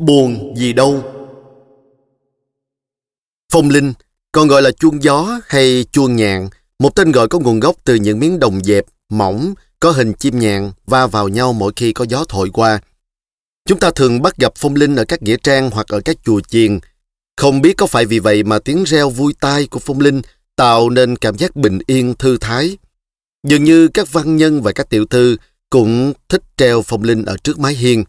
Buồn gì đâu. Phong linh, còn gọi là chuông gió hay chuông nhạn, một tên gọi có nguồn gốc từ những miếng đồng dẹp, mỏng, có hình chim nhạn va vào nhau mỗi khi có gió thổi qua. Chúng ta thường bắt gặp phong linh ở các nghĩa trang hoặc ở các chùa chiền. Không biết có phải vì vậy mà tiếng reo vui tai của phong linh tạo nên cảm giác bình yên thư thái. Dường như các văn nhân và các tiểu thư cũng thích treo phong linh ở trước mái hiên.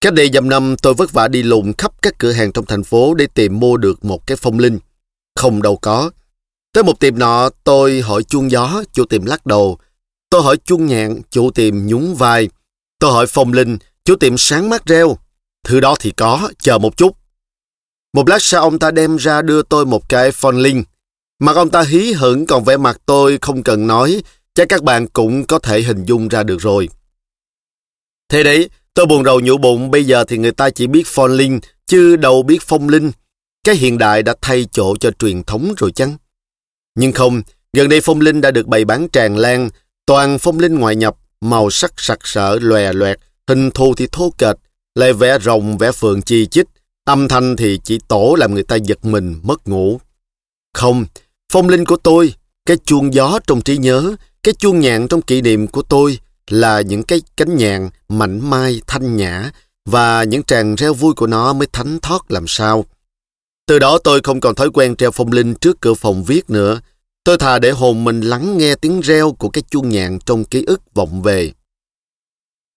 Cách đây dăm năm tôi vất vả đi lùng khắp các cửa hàng trong thành phố để tìm mua được một cái phong linh. Không đâu có. Tới một tiệm nọ tôi hỏi chuông gió, chủ tiệm lắc đầu. Tôi hỏi chuông nhạn, chủ tiệm nhún vai. Tôi hỏi phong linh, chủ tiệm sáng mắt reo. Thứ đó thì có, chờ một chút. Một lát sau ông ta đem ra đưa tôi một cái phong linh. Mặt ông ta hí hửng còn vẻ mặt tôi không cần nói, chắc các bạn cũng có thể hình dung ra được rồi. Thế đấy, tôi buồn đầu nhũ bụng, bây giờ thì người ta chỉ biết phong linh, chứ đâu biết phong linh. Cái hiện đại đã thay chỗ cho truyền thống rồi chăng? Nhưng không, gần đây phong linh đã được bày bán tràn lan, toàn phong linh ngoại nhập, màu sắc sặc sỡ, lòe loẹt, hình thù thì thô kệch, lại vẽ rồng, vẽ phượng chi chích, âm thanh thì chỉ tổ làm người ta giật mình, mất ngủ. Không, phong linh của tôi, cái chuông gió trong trí nhớ, cái chuông nhạn trong kỷ niệm của tôi là những cái cánh nhạn mảnh mai, thanh nhã và những tràng reo vui của nó mới thánh thoát làm sao. Từ đó tôi không còn thói quen treo phong linh trước cửa phòng viết nữa. Tôi thà để hồn mình lắng nghe tiếng reo của cái chuông nhạn trong ký ức vọng về.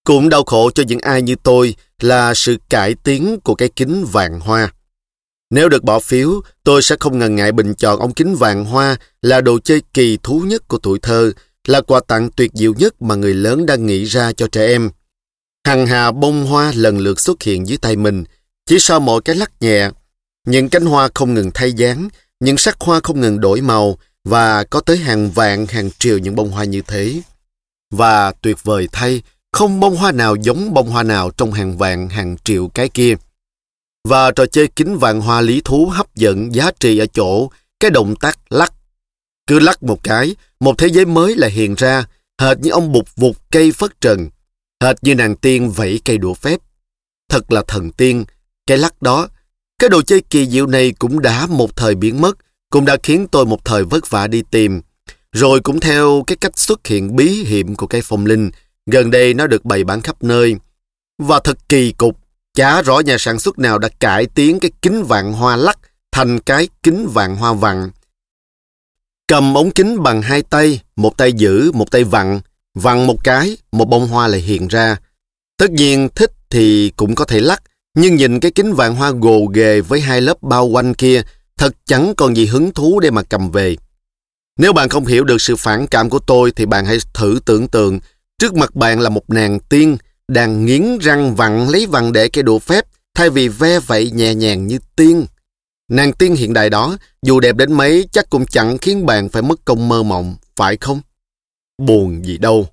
Cũng đau khổ cho những ai như tôi là sự cải tiến của cái kính vàng hoa. Nếu được bỏ phiếu, tôi sẽ không ngần ngại bình chọn ống kính vàng hoa là đồ chơi kỳ thú nhất của tuổi thơ, là quà tặng tuyệt diệu nhất mà người lớn đang nghĩ ra cho trẻ em. Hằng hà bông hoa lần lượt xuất hiện dưới tay mình, chỉ sau mỗi cái lắc nhẹ. Những cánh hoa không ngừng thay dáng, những sắc hoa không ngừng đổi màu và có tới hàng vạn hàng triệu những bông hoa như thế. Và tuyệt vời thay, không bông hoa nào giống bông hoa nào trong hàng vạn hàng triệu cái kia. Và trò chơi kính vạn hoa lý thú hấp dẫn giá trị ở chỗ cái động tác lắc. Cứ lắc một cái, một thế giới mới lại hiện ra, hệt như ông bụt vụt cây phất trần, hệt như nàng tiên vẫy cây đũa phép. Thật là thần tiên, cái lắc đó. Cái đồ chơi kỳ diệu này cũng đã một thời biến mất, cũng đã khiến tôi một thời vất vả đi tìm. Rồi cũng theo cái cách xuất hiện bí hiểm của cây phong linh, gần đây nó được bày bán khắp nơi. Và thật kỳ cục, chả rõ nhà sản xuất nào đã cải tiến cái kính vạn hoa lắc thành cái kính vàng hoa vặn. Cầm ống kính bằng hai tay, một tay giữ, một tay vặn, vặn một cái, một bông hoa lại hiện ra. Tất nhiên thích thì cũng có thể lắc, nhưng nhìn cái kính vàng hoa gồ ghề với hai lớp bao quanh kia, thật chẳng còn gì hứng thú để mà cầm về. Nếu bạn không hiểu được sự phản cảm của tôi thì bạn hãy thử tưởng tượng trước mặt bạn là một nàng tiên đang nghiến răng vặn lấy vặn để cái đũa phép thay vì ve vậy nhẹ nhàng như tiên. Nàng tiên hiện đại đó, dù đẹp đến mấy chắc cũng chẳng khiến bạn phải mất công mơ mộng, phải không? Buồn gì đâu.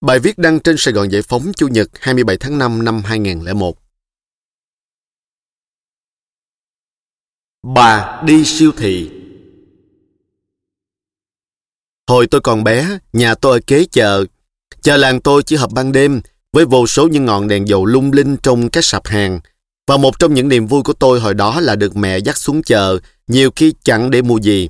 Bài viết đăng trên Sài Gòn Giải Phóng Chủ nhật 27 tháng 5 năm 2001. Bà đi siêu thị Hồi tôi còn bé, nhà tôi ở kế chợ. Chợ làng tôi chỉ hợp ban đêm, với vô số những ngọn đèn dầu lung linh trong các sạp hàng. Và một trong những niềm vui của tôi hồi đó là được mẹ dắt xuống chợ, nhiều khi chẳng để mua gì.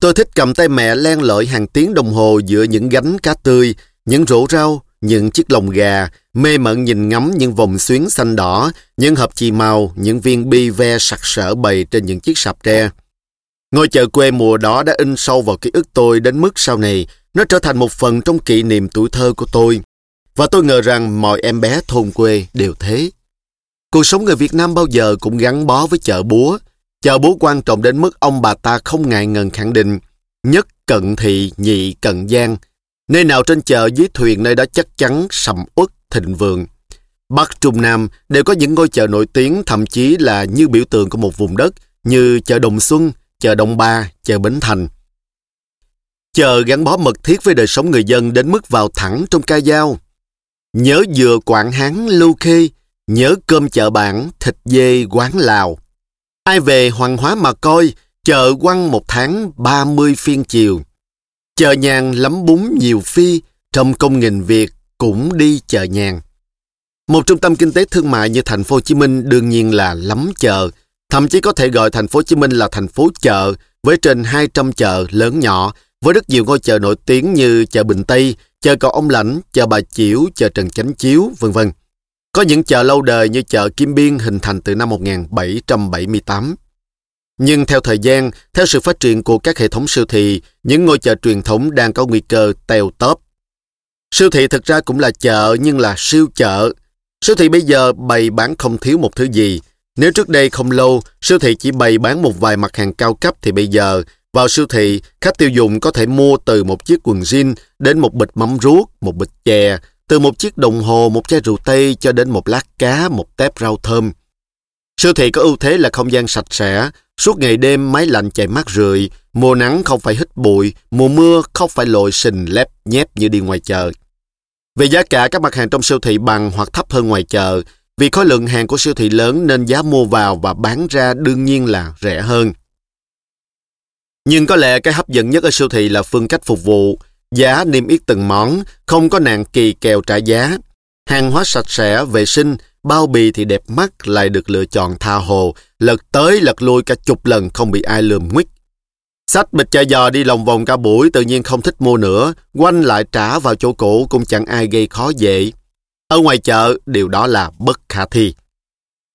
Tôi thích cầm tay mẹ len lỏi hàng tiếng đồng hồ giữa những gánh cá tươi, những rổ rau, những chiếc lồng gà, mê mẩn nhìn ngắm những vòng xuyến xanh đỏ, những hộp chì màu, những viên bi ve sặc sỡ bày trên những chiếc sạp tre. Ngôi chợ quê mùa đó đã in sâu vào ký ức tôi đến mức sau này nó trở thành một phần trong kỷ niệm tuổi thơ của tôi. Và tôi ngờ rằng mọi em bé thôn quê đều thế. Cuộc sống người Việt Nam bao giờ cũng gắn bó với chợ búa. Chợ búa quan trọng đến mức ông bà ta không ngại ngần khẳng định nhất cận thị, nhị cận giang. Nơi nào trên chợ dưới thuyền nơi đó chắc chắn sầm uất thịnh vượng. Bắc Trung Nam đều có những ngôi chợ nổi tiếng thậm chí là như biểu tượng của một vùng đất như chợ Đồng Xuân, chợ Đông Ba, chợ Bến Thành. Chợ gắn bó mật thiết với đời sống người dân đến mức vào thẳng trong ca dao. Nhớ dừa quảng hán lưu khê, nhớ cơm chợ bản, thịt dê quán Lào. Ai về hoàng hóa mà coi, chợ quăng một tháng 30 phiên chiều. Chợ nhàn lắm bún nhiều phi, trong công nghìn việc cũng đi chợ nhàn. Một trung tâm kinh tế thương mại như thành phố Hồ Chí Minh đương nhiên là lắm chợ, thậm chí có thể gọi thành phố Hồ Chí Minh là thành phố chợ với trên 200 chợ lớn nhỏ, với rất nhiều ngôi chợ nổi tiếng như chợ Bình Tây, chợ cầu ông Lãnh, chợ Bà Chiểu, chợ Trần Chánh Chiếu, vân vân. Có những chợ lâu đời như chợ Kim Biên hình thành từ năm 1778. Nhưng theo thời gian, theo sự phát triển của các hệ thống siêu thị, những ngôi chợ truyền thống đang có nguy cơ teo tóp. Siêu thị thực ra cũng là chợ nhưng là siêu chợ. Siêu thị bây giờ bày bán không thiếu một thứ gì. Nếu trước đây không lâu, siêu thị chỉ bày bán một vài mặt hàng cao cấp thì bây giờ, vào siêu thị, khách tiêu dùng có thể mua từ một chiếc quần jean đến một bịch mắm ruốc, một bịch chè, từ một chiếc đồng hồ, một chai rượu tây cho đến một lát cá, một tép rau thơm. Siêu thị có ưu thế là không gian sạch sẽ, suốt ngày đêm máy lạnh chạy mát rượi, mùa nắng không phải hít bụi, mùa mưa không phải lội sình lép nhép như đi ngoài chợ. Về giá cả các mặt hàng trong siêu thị bằng hoặc thấp hơn ngoài chợ, vì khối lượng hàng của siêu thị lớn nên giá mua vào và bán ra đương nhiên là rẻ hơn. Nhưng có lẽ cái hấp dẫn nhất ở siêu thị là phương cách phục vụ, giá niêm yết từng món, không có nạn kỳ kèo trả giá. Hàng hóa sạch sẽ, vệ sinh, bao bì thì đẹp mắt lại được lựa chọn tha hồ, lật tới lật lui cả chục lần không bị ai lườm nguyết. Sách bịch chai giò đi lòng vòng cả buổi tự nhiên không thích mua nữa, quanh lại trả vào chỗ cũ cũng chẳng ai gây khó dễ. Ở ngoài chợ, điều đó là bất khả thi.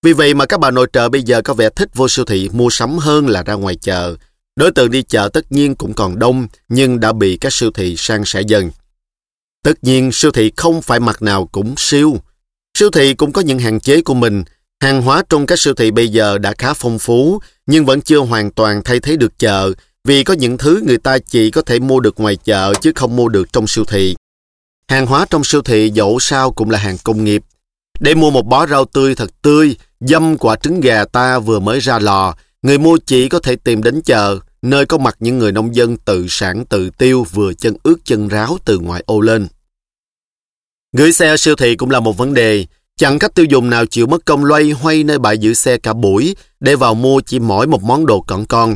Vì vậy mà các bà nội trợ bây giờ có vẻ thích vô siêu thị mua sắm hơn là ra ngoài chợ. Đối tượng đi chợ tất nhiên cũng còn đông, nhưng đã bị các siêu thị sang sẻ dần. Tất nhiên, siêu thị không phải mặt nào cũng siêu. Siêu thị cũng có những hạn chế của mình. Hàng hóa trong các siêu thị bây giờ đã khá phong phú, nhưng vẫn chưa hoàn toàn thay thế được chợ, vì có những thứ người ta chỉ có thể mua được ngoài chợ chứ không mua được trong siêu thị. Hàng hóa trong siêu thị dẫu sao cũng là hàng công nghiệp. Để mua một bó rau tươi thật tươi, dâm quả trứng gà ta vừa mới ra lò, người mua chỉ có thể tìm đến chợ, nơi có mặt những người nông dân tự sản tự tiêu vừa chân ướt chân ráo từ ngoại ô lên. Gửi xe ở siêu thị cũng là một vấn đề. Chẳng khách tiêu dùng nào chịu mất công loay hoay nơi bãi giữ xe cả buổi để vào mua chỉ mỗi một món đồ cận con.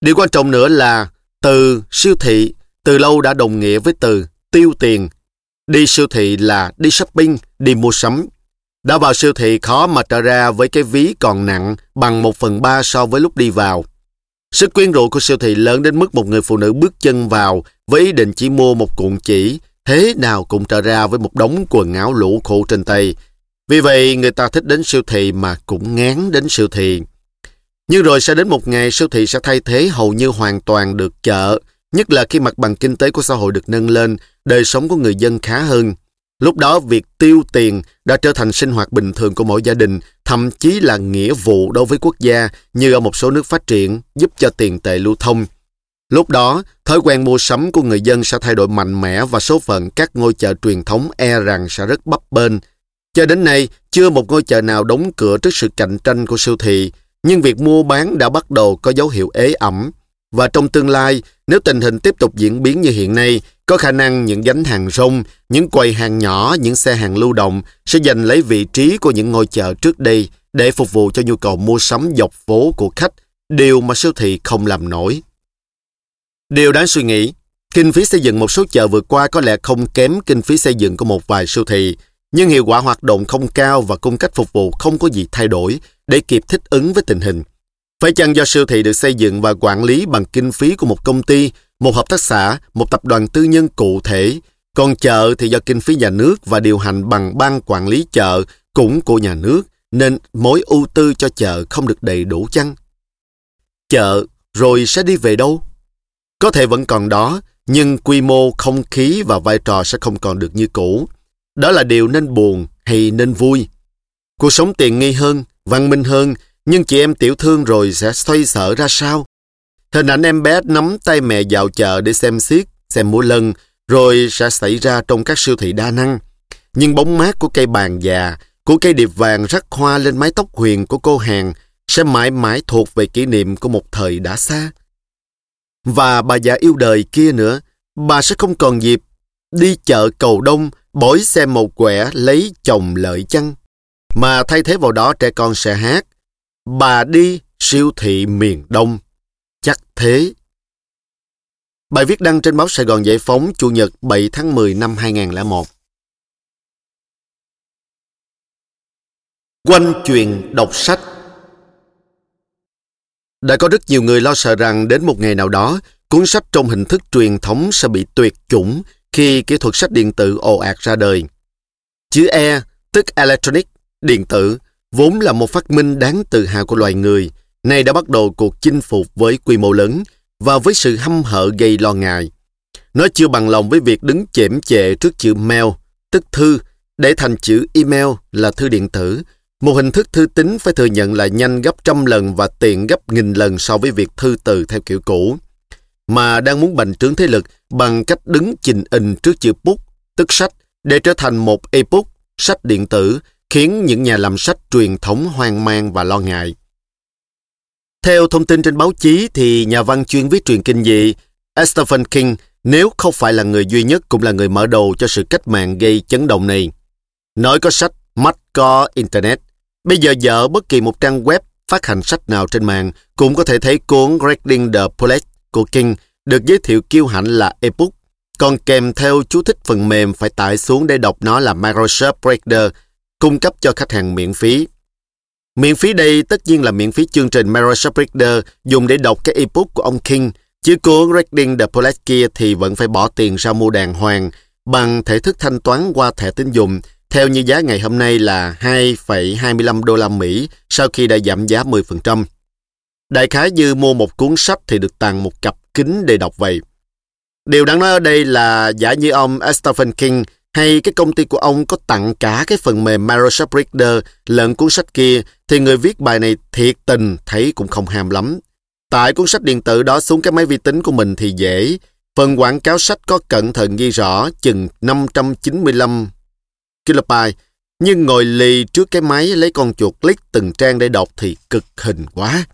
Điều quan trọng nữa là từ siêu thị từ lâu đã đồng nghĩa với từ tiêu tiền. Đi siêu thị là đi shopping, đi mua sắm. Đã vào siêu thị khó mà trở ra với cái ví còn nặng bằng một phần ba so với lúc đi vào. Sức quyến rũ của siêu thị lớn đến mức một người phụ nữ bước chân vào với ý định chỉ mua một cuộn chỉ, thế nào cũng trở ra với một đống quần áo lũ khổ trên tay. Vì vậy, người ta thích đến siêu thị mà cũng ngán đến siêu thị. Nhưng rồi sẽ đến một ngày siêu thị sẽ thay thế hầu như hoàn toàn được chợ, nhất là khi mặt bằng kinh tế của xã hội được nâng lên, đời sống của người dân khá hơn. Lúc đó việc tiêu tiền đã trở thành sinh hoạt bình thường của mỗi gia đình, thậm chí là nghĩa vụ đối với quốc gia như ở một số nước phát triển, giúp cho tiền tệ lưu thông. Lúc đó, thói quen mua sắm của người dân sẽ thay đổi mạnh mẽ và số phận các ngôi chợ truyền thống e rằng sẽ rất bấp bênh. Cho đến nay, chưa một ngôi chợ nào đóng cửa trước sự cạnh tranh của siêu thị, nhưng việc mua bán đã bắt đầu có dấu hiệu ế ẩm. Và trong tương lai, nếu tình hình tiếp tục diễn biến như hiện nay, có khả năng những gánh hàng rong, những quầy hàng nhỏ, những xe hàng lưu động sẽ giành lấy vị trí của những ngôi chợ trước đây để phục vụ cho nhu cầu mua sắm dọc phố của khách, điều mà siêu thị không làm nổi. Điều đáng suy nghĩ, kinh phí xây dựng một số chợ vừa qua có lẽ không kém kinh phí xây dựng của một vài siêu thị, nhưng hiệu quả hoạt động không cao và cung cách phục vụ không có gì thay đổi để kịp thích ứng với tình hình. Phải chăng do siêu thị được xây dựng và quản lý bằng kinh phí của một công ty, một hợp tác xã, một tập đoàn tư nhân cụ thể, còn chợ thì do kinh phí nhà nước và điều hành bằng ban quản lý chợ cũng của nhà nước, nên mối ưu tư cho chợ không được đầy đủ chăng? Chợ rồi sẽ đi về đâu? Có thể vẫn còn đó, nhưng quy mô, không khí và vai trò sẽ không còn được như cũ. Đó là điều nên buồn hay nên vui. Cuộc sống tiện nghi hơn, văn minh hơn, nhưng chị em tiểu thương rồi sẽ xoay sở ra sao? Hình ảnh em bé nắm tay mẹ vào chợ để xem xiết, xem múa lân, rồi sẽ xảy ra trong các siêu thị đa năng. Nhưng bóng mát của cây bàn già, của cây điệp vàng rắc hoa lên mái tóc huyền của cô hàng sẽ mãi mãi thuộc về kỷ niệm của một thời đã xa. Và bà già yêu đời kia nữa, bà sẽ không còn dịp đi chợ cầu đông, bổi xem một quẻ lấy chồng lợi chăng. Mà thay thế vào đó trẻ con sẽ hát. Bà đi siêu thị miền Đông. Thế. Bài viết đăng trên báo Sài Gòn Giải Phóng Chủ nhật 7 tháng 10 năm 2001. Quanh chuyện đọc sách Đã có rất nhiều người lo sợ rằng đến một ngày nào đó, cuốn sách trong hình thức truyền thống sẽ bị tuyệt chủng khi kỹ thuật sách điện tử ồ ạt ra đời. Chữ E, tức electronic, điện tử, vốn là một phát minh đáng tự hào của loài người, nay đã bắt đầu cuộc chinh phục với quy mô lớn và với sự hăm hở gây lo ngại. Nó chưa bằng lòng với việc đứng chễm chệ trước chữ mail, tức thư, để thành chữ email là thư điện tử. Một hình thức thư tín phải thừa nhận là nhanh gấp trăm lần và tiện gấp nghìn lần so với việc thư từ theo kiểu cũ. Mà đang muốn bành trướng thế lực bằng cách đứng trình in trước chữ book, tức sách, để trở thành một ebook, sách điện tử, khiến những nhà làm sách truyền thống hoang mang và lo ngại. Theo thông tin trên báo chí thì nhà văn chuyên viết truyền kinh dị Stephen King nếu không phải là người duy nhất cũng là người mở đầu cho sự cách mạng gây chấn động này. Nói có sách, mắt có Internet. Bây giờ dở bất kỳ một trang web phát hành sách nào trên mạng cũng có thể thấy cuốn Reading the Bullet của King được giới thiệu kiêu hãnh là ebook, còn kèm theo chú thích phần mềm phải tải xuống để đọc nó là Microsoft Reader, cung cấp cho khách hàng miễn phí. Miễn phí đây tất nhiên là miễn phí chương trình Microsoft Reader dùng để đọc cái ebook của ông King, chứ cuốn Reading the Bullet kia thì vẫn phải bỏ tiền ra mua đàng hoàng bằng thể thức thanh toán qua thẻ tín dụng theo như giá ngày hôm nay là 2,25 đô la Mỹ sau khi đã giảm giá 10%. Đại khái như mua một cuốn sách thì được tặng một cặp kính để đọc vậy. Điều đáng nói ở đây là giả như ông Stephen King hay cái công ty của ông có tặng cả cái phần mềm Microsoft Reader lẫn cuốn sách kia thì người viết bài này thiệt tình thấy cũng không ham lắm. Tại cuốn sách điện tử đó xuống cái máy vi tính của mình thì dễ. Phần quảng cáo sách có cẩn thận ghi rõ chừng 595 kilobyte, nhưng ngồi lì trước cái máy lấy con chuột click từng trang để đọc thì cực hình quá.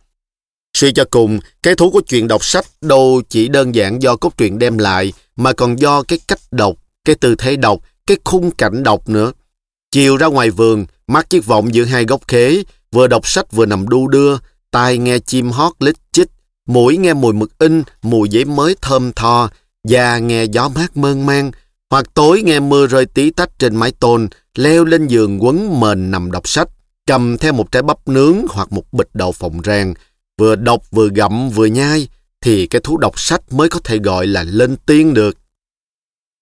Suy cho cùng, cái thú của chuyện đọc sách đâu chỉ đơn giản do cốt truyện đem lại, mà còn do cái cách đọc, cái tư thế đọc, cái khung cảnh đọc nữa. Chiều ra ngoài vườn, mắt chiếc vọng giữa hai gốc khế, vừa đọc sách vừa nằm đu đưa, tai nghe chim hót lít chích, mũi nghe mùi mực in, mùi giấy mới thơm tho, da nghe gió mát mơn man, hoặc tối nghe mưa rơi tí tách trên mái tôn, leo lên giường quấn mền nằm đọc sách, cầm theo một trái bắp nướng hoặc một bịch đậu phộng rang, vừa đọc vừa gặm vừa nhai, thì cái thú đọc sách mới có thể gọi là lên tiên được.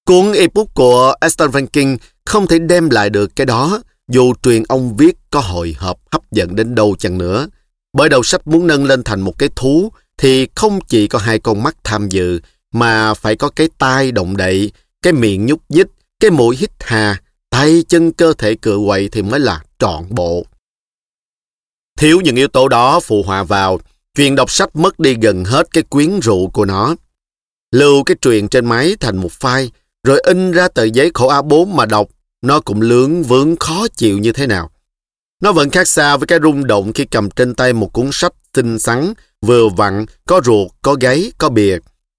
Cuốn ebook của Aston Rankin không thể đem lại được cái đó, dù truyền ông viết có hồi hộp hấp dẫn đến đâu chăng nữa. Bởi đầu sách muốn nâng lên thành một cái thú, thì không chỉ có hai con mắt tham dự, mà phải có cái tai động đậy, cái miệng nhúc nhích, cái mũi hít hà, tay chân cơ thể cựa quậy thì mới là trọn bộ. Thiếu những yếu tố đó phụ họa vào, chuyện đọc sách mất đi gần hết cái quyến rũ của nó. Lưu cái truyền trên máy thành một file, rồi in ra tờ giấy khổ A4 mà đọc, nó cũng lướng vướng khó chịu như thế nào. Nó vẫn khác xa với cái rung động khi cầm trên tay một cuốn sách xinh xắn, vừa vặn, có ruột, có gáy, có bìa.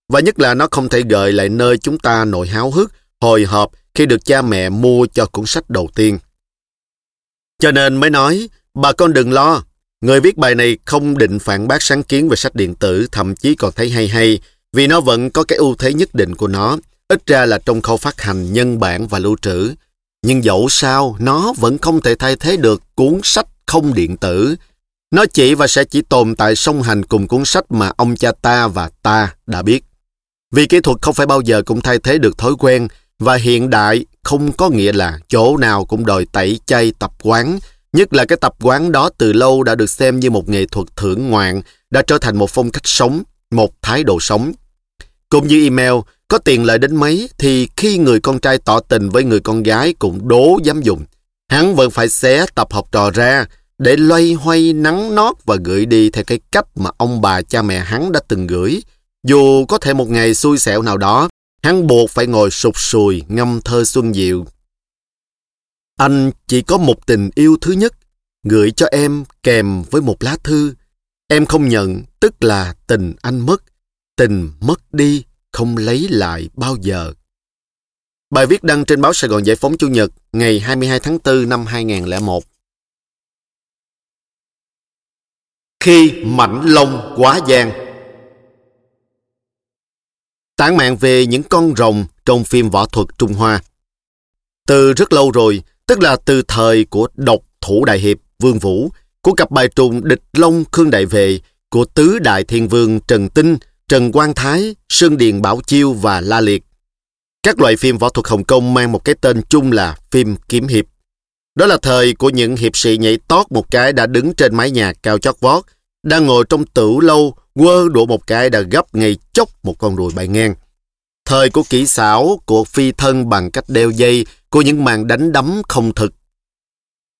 Và nhất là nó không thể gợi lại nơi chúng ta nổi háo hức, hồi hộp khi được cha mẹ mua cho cuốn sách đầu tiên. Cho nên mới nói, bà con đừng lo, người viết bài này không định phản bác sáng kiến về sách điện tử, thậm chí còn thấy hay hay, vì nó vẫn có cái ưu thế nhất định của nó, ít ra là trong khâu phát hành, nhân bản và lưu trữ. Nhưng dẫu sao, nó vẫn không thể thay thế được cuốn sách không điện tử. Nó chỉ và sẽ chỉ tồn tại song hành cùng cuốn sách mà ông cha ta và ta đã biết. Vì kỹ thuật không phải bao giờ cũng thay thế được thói quen và hiện đại không có nghĩa là chỗ nào cũng đòi tẩy chay tập quán, nhất là cái tập quán đó từ lâu đã được xem như một nghệ thuật thưởng ngoạn, đã trở thành một phong cách sống, một thái độ sống. Cũng như email, có tiền lợi đến mấy thì khi người con trai tỏ tình với người con gái cũng đố dám dùng. Hắn vẫn phải xé tập học trò ra để loay hoay nắng nót và gửi đi theo cái cách mà ông bà cha mẹ hắn đã từng gửi, dù có thể một ngày xui xẻo nào đó, hắn buộc phải ngồi sụp sùi ngâm thơ xuân diệu. Anh chỉ có một tình yêu thứ nhất, gửi cho em kèm với một lá thư. Em không nhận, tức là tình anh mất. Tình mất đi, không lấy lại bao giờ. Bài viết đăng trên báo Sài Gòn Giải phóng Chủ nhật ngày 22 tháng 4 năm 2001. Khi mảnh lông quá gian Tản mạng về những con rồng trong phim võ thuật Trung Hoa. Từ rất lâu rồi, tức là từ thời của độc thủ đại hiệp, Vương Vũ, của cặp bài trùng Địch Long Khương Đại Vệ, của Tứ Đại Thiên Vương Trần Tinh, Trần Quang Thái, Sơn Điền Bảo Chiêu và La Liệt. Các loại phim võ thuật Hồng Kông mang một cái tên chung là phim kiếm hiệp. Đó là thời của những hiệp sĩ nhảy tót một cái đã đứng trên mái nhà cao chót vót, đang ngồi trong tửu lâu, quơ đũa một cái đã gấp ngay chốc một con ruồi bay ngang. Thời của kỹ xảo, của phi thân bằng cách đeo dây, của những màn đánh đấm không thực.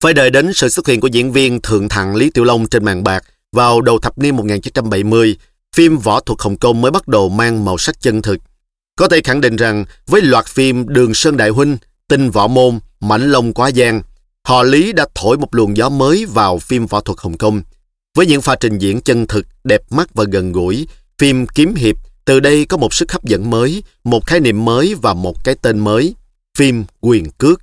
Phải đợi đến sự xuất hiện của diễn viên thượng thặng Lý Tiểu Long trên màn bạc vào đầu thập niên 1970, phim võ thuật Hồng Kông mới bắt đầu mang màu sắc chân thực. Có thể khẳng định rằng với loạt phim Đường Sơn Đại Huynh, Tinh Võ Môn, Mảnh Long Quá Giang, họ Lý đã thổi một luồng gió mới vào phim võ thuật Hồng Kông. Với những pha trình diễn chân thực, đẹp mắt và gần gũi, phim kiếm hiệp từ đây có một sức hấp dẫn mới, một khái niệm mới và một cái tên mới, phim quyền cước.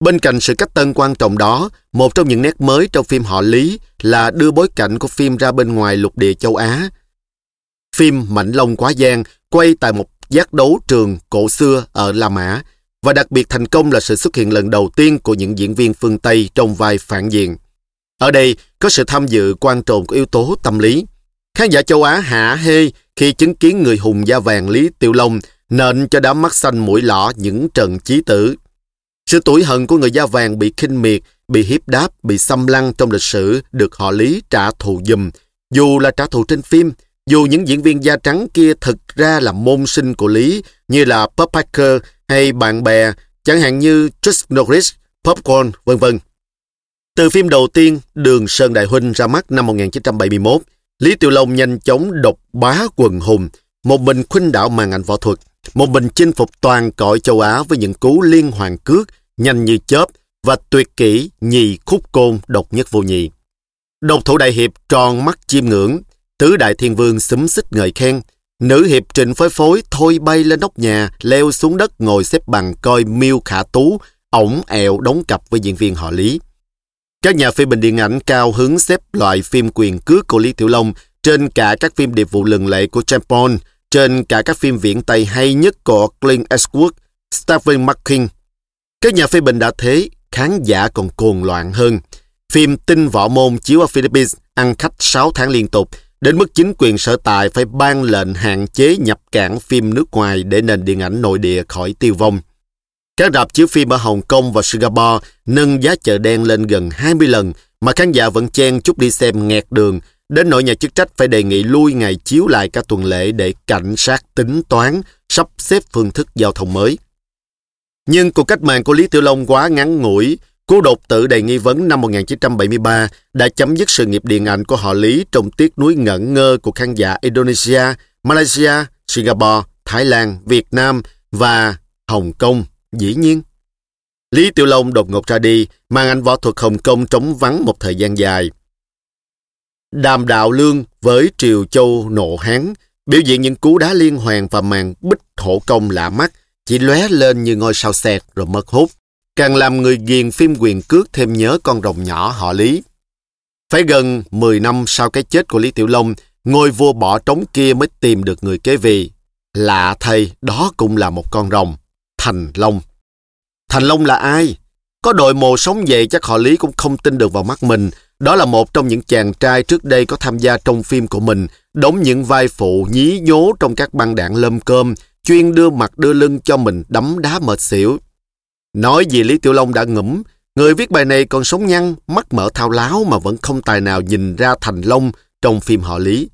Bên cạnh sự cách tân quan trọng đó, một trong những nét mới trong phim họ Lý là đưa bối cảnh của phim ra bên ngoài lục địa châu Á. Phim Mảnh Long Quá Giang quay tại một giác đấu trường cổ xưa ở La Mã và đặc biệt thành công là sự xuất hiện lần đầu tiên của những diễn viên phương Tây trong vai phản diện. Ở đây có sự tham dự quan trọng của yếu tố tâm lý. Khán giả châu Á hả hê khi chứng kiến người hùng da vàng Lý Tiểu Long nện cho đám mắt xanh mũi lọ những trận chí tử. Sự tuổi hận của người da vàng bị khinh miệt, bị hiếp đáp, bị xâm lăng trong lịch sử được họ Lý trả thù dùm. Dù là trả thù trên phim, dù những diễn viên da trắng kia thực ra là môn sinh của Lý như là Bob Parker hay bạn bè, chẳng hạn như trish Norris, Popcorn, vân vân. Từ phim đầu tiên, Đường Sơn Đại Huynh ra mắt năm 1971, Lý Tiểu Long nhanh chóng độc bá quần hùng, một mình khuynh đảo màn ảnh võ thuật, một mình chinh phục toàn cõi châu Á với những cú liên hoàn cước nhanh như chớp và tuyệt kỹ nhì khúc côn độc nhất vô nhị. Độc thủ đại hiệp tròn mắt chiêm ngưỡng, tứ đại thiên vương xúm xích ngợi khen, nữ hiệp trịnh phối phối thôi bay lên nóc nhà, leo xuống đất ngồi xếp bằng coi miêu khả tú, ổng ẹo đóng cặp với diễn viên họ Lý. Các nhà phê bình điện ảnh cao hứng xếp loại phim quyền cước của Lý Tiểu Long trên cả các phim điệp vụ lừng lệ của Champon, trên cả các phim viễn Tây hay nhất của Clint Eastwood, Stephen Marking. Các nhà phê bình đã thế, khán giả còn cuồng loạn hơn. Phim Tinh Võ Môn chiếu ở Philippines ăn khách 6 tháng liên tục, đến mức chính quyền sở tại phải ban lệnh hạn chế nhập cảng phim nước ngoài để nền điện ảnh nội địa khỏi tiêu vong. Các rạp chiếu phim ở Hồng Kông và Singapore nâng giá chợ đen lên gần 20 lần mà khán giả vẫn chen chúc đi xem nghẹt đường, đến nỗi nhà chức trách phải đề nghị lui ngày chiếu lại các tuần lễ để cảnh sát tính toán, sắp xếp phương thức giao thông mới. Nhưng cuộc cách mạng của Lý Tiểu Long quá ngắn ngủi, Cú đột tử đầy nghi vấn năm 1973 đã chấm dứt sự nghiệp điện ảnh của họ Lý trong tiếc núi ngẩn ngơ của khán giả Indonesia, Malaysia, Singapore, Thái Lan, Việt Nam và Hồng Kông, dĩ nhiên. Lý Tiểu Long đột ngột ra đi, mang anh võ thuật Hồng Kông trống vắng một thời gian dài. Đàm đạo lương với Triều Châu nộ hán, biểu diễn những cú đá liên hoàn và màn bích thổ công lạ mắt, chỉ lóe lên như ngôi sao xẹt rồi mất hút càng làm người ghiền phim quyền cước thêm nhớ con rồng nhỏ họ Lý. Phải gần 10 năm sau cái chết của Lý Tiểu Long, ngôi vua bỏ trống kia mới tìm được người kế vị. Lạ thay, đó cũng là một con rồng, Thành Long. Thành Long là ai? Có đội mồ sống dậy chắc họ Lý cũng không tin được vào mắt mình. Đó là một trong những chàng trai trước đây có tham gia trong phim của mình, đóng những vai phụ nhí nhố trong các băng đạn lâm cơm, chuyên đưa mặt đưa lưng cho mình đấm đá mệt xỉu. Nói gì Lý Tiểu Long đã ngủm, người viết bài này còn sống nhăn, mắt mở thao láo mà vẫn không tài nào nhìn ra Thành Long trong phim họ Lý.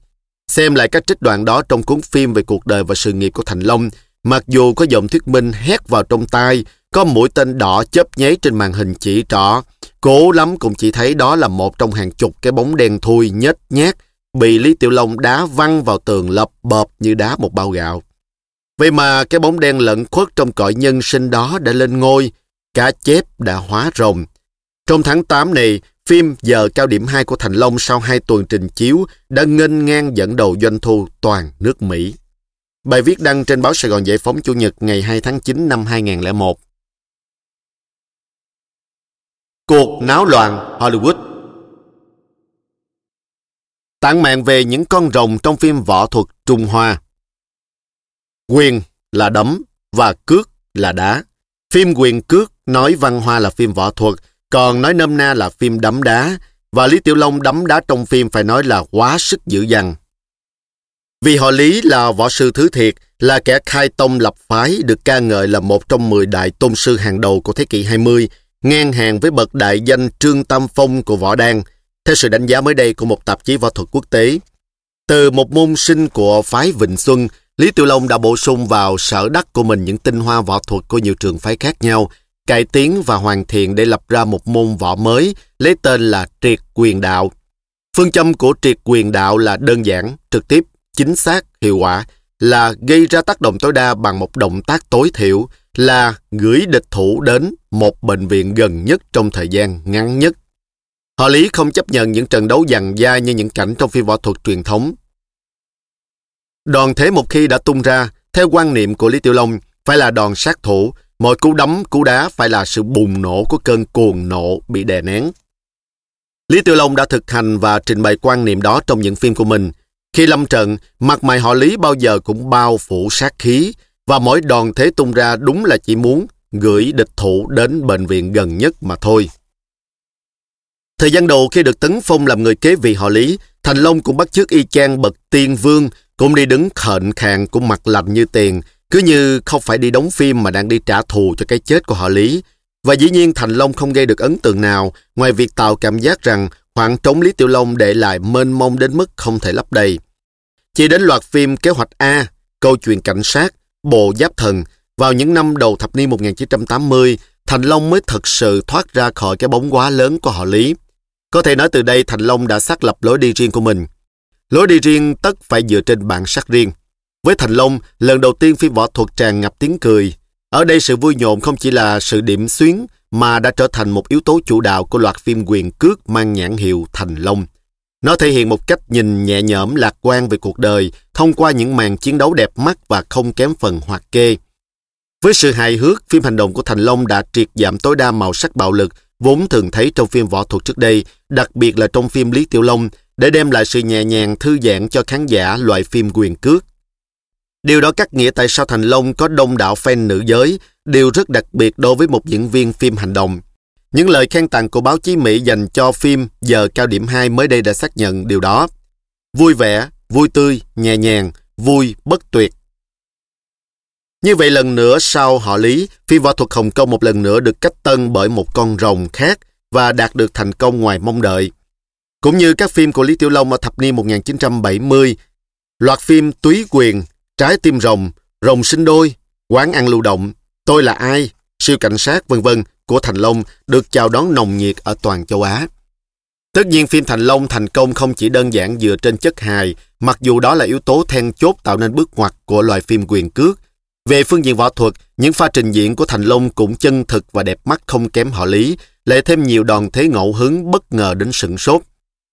Xem lại các trích đoạn đó trong cuốn phim về cuộc đời và sự nghiệp của Thành Long, mặc dù có giọng thuyết minh hét vào trong tai, có mũi tên đỏ chớp nháy trên màn hình chỉ trỏ, cố lắm cũng chỉ thấy đó là một trong hàng chục cái bóng đen thui nhếch nhát, bị Lý Tiểu Long đá văng vào tường lập bợp như đá một bao gạo. Vậy mà cái bóng đen lẫn khuất trong cõi nhân sinh đó đã lên ngôi, cá chép đã hóa rồng. Trong tháng 8 này, phim giờ cao điểm 2 của Thành Long sau 2 tuần trình chiếu đã nghênh ngang dẫn đầu doanh thu toàn nước Mỹ. Bài viết đăng trên báo Sài Gòn Giải phóng Chủ nhật ngày 2 tháng 9 năm 2001. Cuộc náo loạn Hollywood Tản mạn về những con rồng trong phim võ thuật Trung Hoa Quyền là đấm và cước là đá. Phim quyền cước nói văn hoa là phim võ thuật, còn nói nôm na là phim đấm đá, và Lý Tiểu Long đấm đá trong phim phải nói là quá sức dữ dằn. Vì họ Lý là võ sư thứ thiệt, là kẻ khai tông lập phái được ca ngợi là một trong 10 đại tôn sư hàng đầu của thế kỷ 20, ngang hàng với bậc đại danh Trương Tam Phong của võ đan, theo sự đánh giá mới đây của một tạp chí võ thuật quốc tế. Từ một môn sinh của phái Vịnh Xuân, Lý Tiểu Long đã bổ sung vào sở đắc của mình những tinh hoa võ thuật của nhiều trường phái khác nhau, cải tiến và hoàn thiện để lập ra một môn võ mới lấy tên là triệt quyền đạo. Phương châm của triệt quyền đạo là đơn giản, trực tiếp, chính xác, hiệu quả, là gây ra tác động tối đa bằng một động tác tối thiểu, là gửi địch thủ đến một bệnh viện gần nhất trong thời gian ngắn nhất. Họ lý không chấp nhận những trận đấu dằn da như những cảnh trong phim võ thuật truyền thống. Đòn thế một khi đã tung ra, theo quan niệm của Lý Tiểu Long, phải là đòn sát thủ, mọi cú đấm, cú đá phải là sự bùng nổ của cơn cuồng nộ bị đè nén. Lý Tiểu Long đã thực hành và trình bày quan niệm đó trong những phim của mình. Khi lâm trận, mặt mày họ Lý bao giờ cũng bao phủ sát khí, và mỗi đòn thế tung ra đúng là chỉ muốn gửi địch thủ đến bệnh viện gần nhất mà thôi. Thời gian đầu khi được tấn phong làm người kế vị họ Lý, Thành Long cũng bắt chước y chang bậc tiên vương, cũng đi đứng khệnh khàng cũng mặt lạnh như tiền, cứ như không phải đi đóng phim mà đang đi trả thù cho cái chết của họ Lý. Và dĩ nhiên Thành Long không gây được ấn tượng nào, ngoài việc tạo cảm giác rằng khoảng trống Lý Tiểu Long để lại mênh mông đến mức không thể lấp đầy. Chỉ đến loạt phim Kế hoạch A, Câu chuyện cảnh sát, Bộ Giáp Thần, vào những năm đầu thập niên 1980, Thành Long mới thật sự thoát ra khỏi cái bóng quá lớn của họ Lý. Có thể nói từ đây Thành Long đã xác lập lối đi riêng của mình. Lối đi riêng tất phải dựa trên bản sắc riêng. Với Thành Long, lần đầu tiên phim võ thuật tràn ngập tiếng cười. Ở đây sự vui nhộn không chỉ là sự điểm xuyến mà đã trở thành một yếu tố chủ đạo của loạt phim quyền cước mang nhãn hiệu Thành Long. Nó thể hiện một cách nhìn nhẹ nhõm lạc quan về cuộc đời thông qua những màn chiến đấu đẹp mắt và không kém phần hoạt kê. Với sự hài hước, phim hành động của Thành Long đã triệt giảm tối đa màu sắc bạo lực vốn thường thấy trong phim võ thuật trước đây, đặc biệt là trong phim Lý Tiểu Long, để đem lại sự nhẹ nhàng thư giãn cho khán giả loại phim quyền cước. Điều đó cắt nghĩa tại sao Thành Long có đông đảo fan nữ giới, điều rất đặc biệt đối với một diễn viên phim hành động. Những lời khen tặng của báo chí Mỹ dành cho phim Giờ cao điểm 2 mới đây đã xác nhận điều đó. Vui vẻ, vui tươi, nhẹ nhàng, vui, bất tuyệt. Như vậy lần nữa sau họ Lý, phi võ thuật Hồng Kông một lần nữa được cách tân bởi một con rồng khác và đạt được thành công ngoài mong đợi. Cũng như các phim của Lý Tiểu Long ở thập niên 1970, loạt phim Túy Quyền, Trái Tim Rồng, Rồng Sinh Đôi, Quán Ăn Lưu Động, Tôi Là Ai, Siêu Cảnh Sát vân vân của Thành Long được chào đón nồng nhiệt ở toàn châu Á. Tất nhiên phim Thành Long thành công không chỉ đơn giản dựa trên chất hài, mặc dù đó là yếu tố then chốt tạo nên bước ngoặt của loài phim quyền cước. Về phương diện võ thuật, những pha trình diễn của Thành Long cũng chân thực và đẹp mắt không kém họ lý, lại thêm nhiều đòn thế ngẫu hứng bất ngờ đến sửng sốt.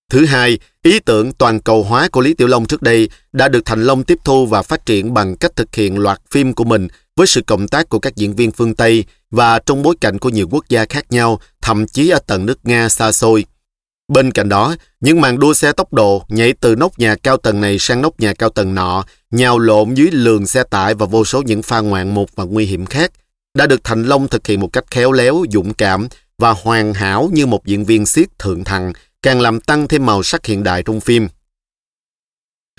Thứ hai, ý tưởng toàn cầu hóa của Lý Tiểu Long trước đây đã được Thành Long tiếp thu và phát triển bằng cách thực hiện loạt phim của mình với sự cộng tác của các diễn viên phương Tây và trong bối cảnh của nhiều quốc gia khác nhau, thậm chí ở tận nước Nga xa xôi. Bên cạnh đó, những màn đua xe tốc độ nhảy từ nóc nhà cao tầng này sang nóc nhà cao tầng nọ, nhào lộn dưới lường xe tải và vô số những pha ngoạn mục và nguy hiểm khác, đã được Thành Long thực hiện một cách khéo léo, dũng cảm và hoàn hảo như một diễn viên siết thượng thặng, càng làm tăng thêm màu sắc hiện đại trong phim.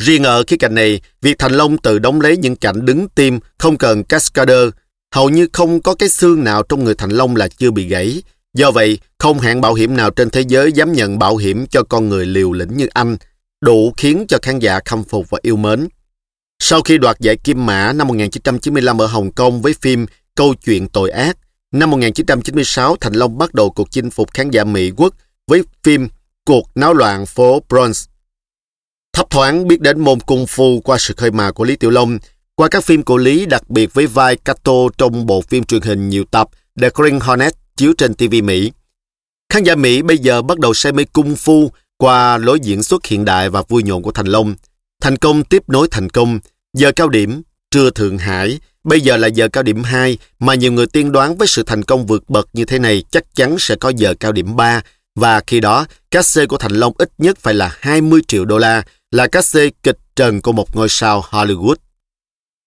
Riêng ở khía cạnh này, việc Thành Long tự đóng lấy những cảnh đứng tim không cần cascader, hầu như không có cái xương nào trong người Thành Long là chưa bị gãy. Do vậy, không hãng bảo hiểm nào trên thế giới dám nhận bảo hiểm cho con người liều lĩnh như anh, đủ khiến cho khán giả khâm phục và yêu mến. Sau khi đoạt giải Kim Mã năm 1995 ở Hồng Kông với phim Câu chuyện tội ác, năm 1996 Thành Long bắt đầu cuộc chinh phục khán giả Mỹ quốc với phim Cuộc náo loạn phố Bronx. Thấp thoáng biết đến môn cung phu qua sự khơi mà của Lý Tiểu Long, qua các phim của Lý đặc biệt với vai Kato trong bộ phim truyền hình nhiều tập The Green Hornet chiếu trên TV Mỹ. Khán giả Mỹ bây giờ bắt đầu say mê cung phu qua lối diễn xuất hiện đại và vui nhộn của Thành Long. Thành công tiếp nối thành công, giờ cao điểm, trưa Thượng Hải, bây giờ là giờ cao điểm 2 mà nhiều người tiên đoán với sự thành công vượt bậc như thế này chắc chắn sẽ có giờ cao điểm 3 và khi đó, cát xê của Thành Long ít nhất phải là 20 triệu đô la, là cát xê kịch trần của một ngôi sao Hollywood.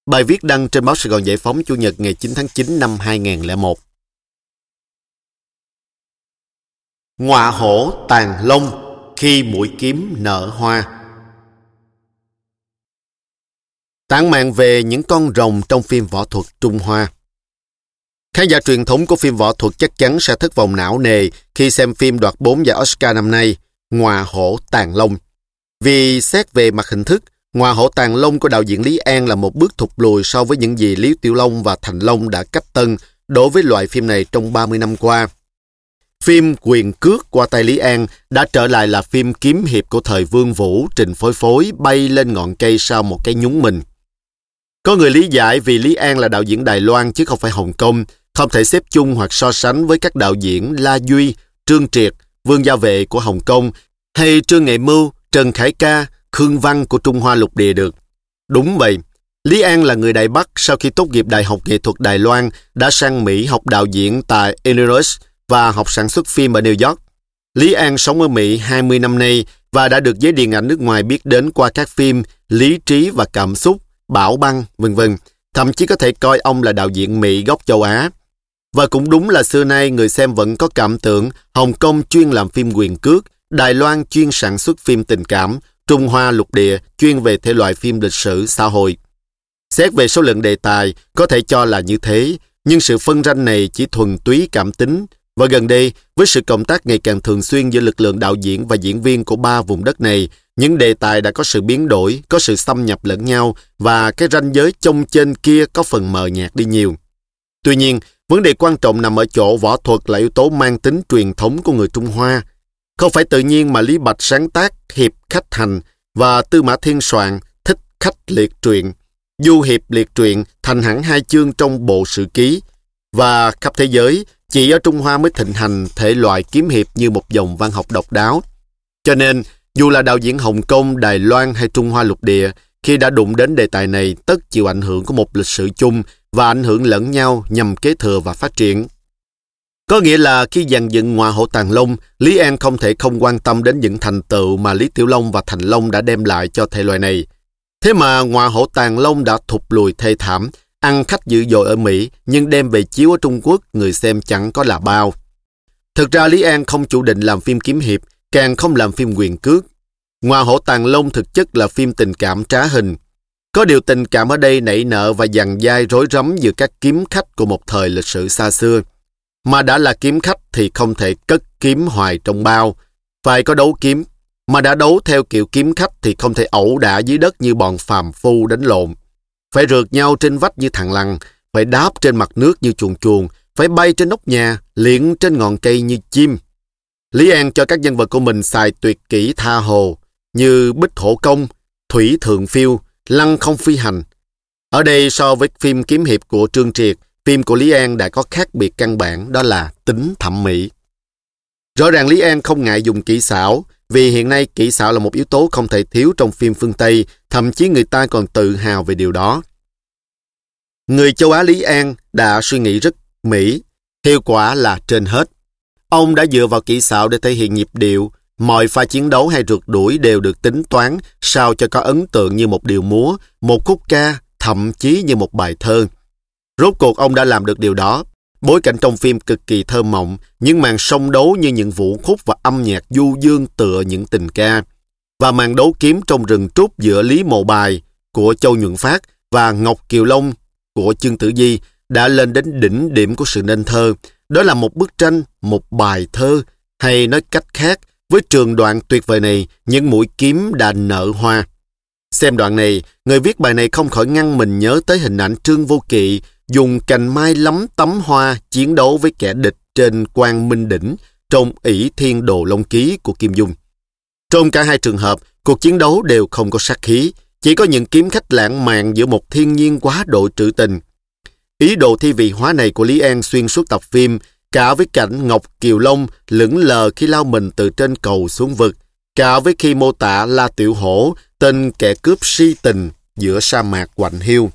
Bài viết đăng trên báo Sài Gòn Giải phóng Chủ nhật ngày 9 tháng 9 năm 2001. Ngọa hổ tàn lông khi mũi kiếm nở hoa. Tản mạn về những con rồng trong phim võ thuật Trung Hoa. Khán giả truyền thống của phim võ thuật chắc chắn sẽ thất vọng não nề khi xem phim đoạt 4 giải Oscar năm nay, Ngọa hổ tàn lông. Vì xét về mặt hình thức, Ngọa hổ tàn lông của đạo diễn Lý An là một bước thụt lùi so với những gì Lý Tiểu Long và Thành Long đã cách tân đối với loại phim này trong 30 năm qua. Phim Quyền Cước qua tay Lý An đã trở lại là phim kiếm hiệp của thời Vương Vũ trình phối phối bay lên ngọn cây sau một cái nhúng mình. Có người lý giải vì Lý An là đạo diễn Đài Loan chứ không phải Hồng Kông, không thể xếp chung hoặc so sánh với các đạo diễn La Duy, Trương Triệt, Vương Gia Vệ của Hồng Kông hay Trương Nghệ Mưu, Trần Khải Ca, Khương Văn của Trung Hoa lục địa được. Đúng vậy, Lý An là người Đài Bắc sau khi tốt nghiệp Đại học Nghệ thuật Đài Loan đã sang Mỹ học đạo diễn tại Illinois và học sản xuất phim ở New York. Lý An sống ở Mỹ 20 năm nay và đã được giới điện ảnh nước ngoài biết đến qua các phim Lý trí và cảm xúc, Bảo băng, vân vân. Thậm chí có thể coi ông là đạo diễn Mỹ gốc châu Á. Và cũng đúng là xưa nay người xem vẫn có cảm tưởng Hồng Kông chuyên làm phim quyền cước, Đài Loan chuyên sản xuất phim tình cảm, Trung Hoa lục địa chuyên về thể loại phim lịch sử xã hội. Xét về số lượng đề tài, có thể cho là như thế, nhưng sự phân ranh này chỉ thuần túy cảm tính. Và gần đây, với sự cộng tác ngày càng thường xuyên giữa lực lượng đạo diễn và diễn viên của ba vùng đất này, những đề tài đã có sự biến đổi, có sự xâm nhập lẫn nhau và cái ranh giới chông trên kia có phần mờ nhạt đi nhiều. Tuy nhiên, vấn đề quan trọng nằm ở chỗ võ thuật là yếu tố mang tính truyền thống của người Trung Hoa. Không phải tự nhiên mà Lý Bạch sáng tác Hiệp Khách Hành và Tư Mã Thiên Soạn thích khách liệt truyện, Du Hiệp liệt truyện thành hẳn hai chương trong bộ sử ký. Và khắp thế giới, chỉ ở Trung Hoa mới thịnh hành thể loại kiếm hiệp như một dòng văn học độc đáo. Cho nên, dù là đạo diễn Hồng Kông, Đài Loan hay Trung Hoa lục địa, khi đã đụng đến đề tài này tất chịu ảnh hưởng của một lịch sử chung và ảnh hưởng lẫn nhau nhằm kế thừa và phát triển. Có nghĩa là khi dàn dựng ngoại hộ Tàng Long, Lý An không thể không quan tâm đến những thành tựu mà Lý Tiểu Long và Thành Long đã đem lại cho thể loại này. Thế mà ngoại hộ Tàng Long đã thụt lùi thê thảm, ăn khách dữ dội ở Mỹ nhưng đem về chiếu ở Trung Quốc người xem chẳng có là bao. Thực ra Lý An không chủ định làm phim kiếm hiệp, càng không làm phim quyền cước. Ngoa hổ tàn lông thực chất là phim tình cảm trá hình. Có điều tình cảm ở đây nảy nợ và dằn dai rối rắm giữa các kiếm khách của một thời lịch sử xa xưa. Mà đã là kiếm khách thì không thể cất kiếm hoài trong bao. Phải có đấu kiếm. Mà đã đấu theo kiểu kiếm khách thì không thể ẩu đả dưới đất như bọn phàm phu đánh lộn. Phải rượt nhau trên vách như thằng lằn, phải đáp trên mặt nước như chuồn chuồn, phải bay trên nóc nhà, liễn trên ngọn cây như chim. Lý An cho các nhân vật của mình xài tuyệt kỹ tha hồ, như Bích Hổ Công, Thủy Thượng Phiêu, Lăng Không Phi Hành. Ở đây so với phim kiếm hiệp của Trương Triệt, phim của Lý An đã có khác biệt căn bản đó là tính thẩm mỹ. Rõ ràng Lý An không ngại dùng kỹ xảo, vì hiện nay kỹ xảo là một yếu tố không thể thiếu trong phim phương Tây, thậm chí người ta còn tự hào về điều đó. Người châu Á Lý An đã suy nghĩ rất mỹ, hiệu quả là trên hết. Ông đã dựa vào kỹ xảo để thể hiện nhịp điệu, mọi pha chiến đấu hay rượt đuổi đều được tính toán sao cho có ấn tượng như một điều múa, một khúc ca, thậm chí như một bài thơ. Rốt cuộc ông đã làm được điều đó. Bối cảnh trong phim cực kỳ thơ mộng, những màn song đấu như những vũ khúc và âm nhạc du dương tựa những tình ca. Và màn đấu kiếm trong rừng trúc giữa Lý Mộ Bài của Châu Nhuận Phát và Ngọc Kiều Long của Chương Tử Di đã lên đến đỉnh điểm của sự nên thơ. Đó là một bức tranh, một bài thơ, hay nói cách khác, với trường đoạn tuyệt vời này, những mũi kiếm đã nở hoa. Xem đoạn này, người viết bài này không khỏi ngăn mình nhớ tới hình ảnh Trương Vô Kỵ dùng cành mai lắm tấm hoa chiến đấu với kẻ địch trên quan minh đỉnh trong ỷ thiên đồ long ký của Kim Dung. Trong cả hai trường hợp, cuộc chiến đấu đều không có sát khí, chỉ có những kiếm khách lãng mạn giữa một thiên nhiên quá độ trữ tình. Ý đồ thi vị hóa này của Lý An xuyên suốt tập phim, cả với cảnh Ngọc Kiều Long lững lờ khi lao mình từ trên cầu xuống vực, cả với khi mô tả La Tiểu Hổ, tên kẻ cướp si tình giữa sa mạc quạnh hiu.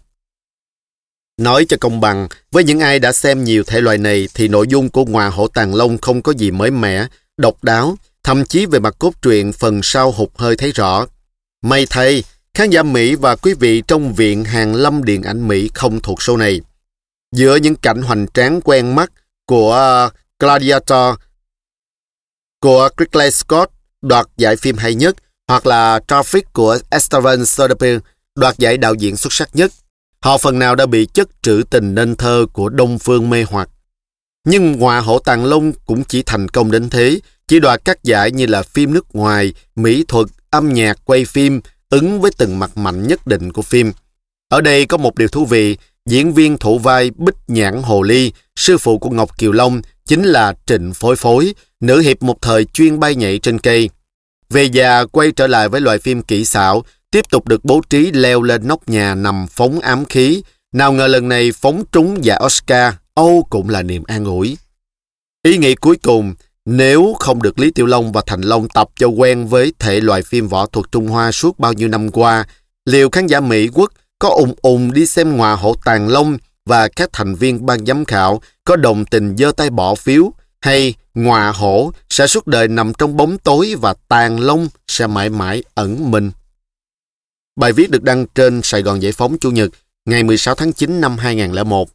Nói cho công bằng, với những ai đã xem nhiều thể loại này thì nội dung của Ngoà Hổ Tàng Long không có gì mới mẻ, độc đáo, thậm chí về mặt cốt truyện phần sau hụt hơi thấy rõ. May thay, khán giả Mỹ và quý vị trong viện hàng lâm điện ảnh Mỹ không thuộc show này. Giữa những cảnh hoành tráng quen mắt của uh, Gladiator của Ridley Scott đoạt giải phim hay nhất hoặc là Traffic của Esteban Soderbergh đoạt giải đạo diễn xuất sắc nhất. Họ phần nào đã bị chất trữ tình nên thơ của Đông Phương mê hoặc. Nhưng Ngọa Hổ Tàng Long cũng chỉ thành công đến thế, chỉ đoạt các giải như là phim nước ngoài, mỹ thuật, âm nhạc, quay phim, ứng với từng mặt mạnh nhất định của phim. Ở đây có một điều thú vị, diễn viên thủ vai Bích Nhãn Hồ Ly, sư phụ của Ngọc Kiều Long, chính là Trịnh Phối Phối, nữ hiệp một thời chuyên bay nhảy trên cây. Về già quay trở lại với loại phim kỹ xảo, tiếp tục được bố trí leo lên nóc nhà nằm phóng ám khí. Nào ngờ lần này phóng trúng giải Oscar, Âu cũng là niềm an ủi. Ý nghĩ cuối cùng, nếu không được Lý Tiểu Long và Thành Long tập cho quen với thể loại phim võ thuật Trung Hoa suốt bao nhiêu năm qua, liệu khán giả Mỹ quốc có ùng ùng đi xem ngọa hộ tàn long và các thành viên ban giám khảo có đồng tình giơ tay bỏ phiếu hay ngọa hổ sẽ suốt đời nằm trong bóng tối và tàn long sẽ mãi mãi ẩn mình. Bài viết được đăng trên Sài Gòn Giải phóng Chủ nhật, ngày 16 tháng 9 năm 2001.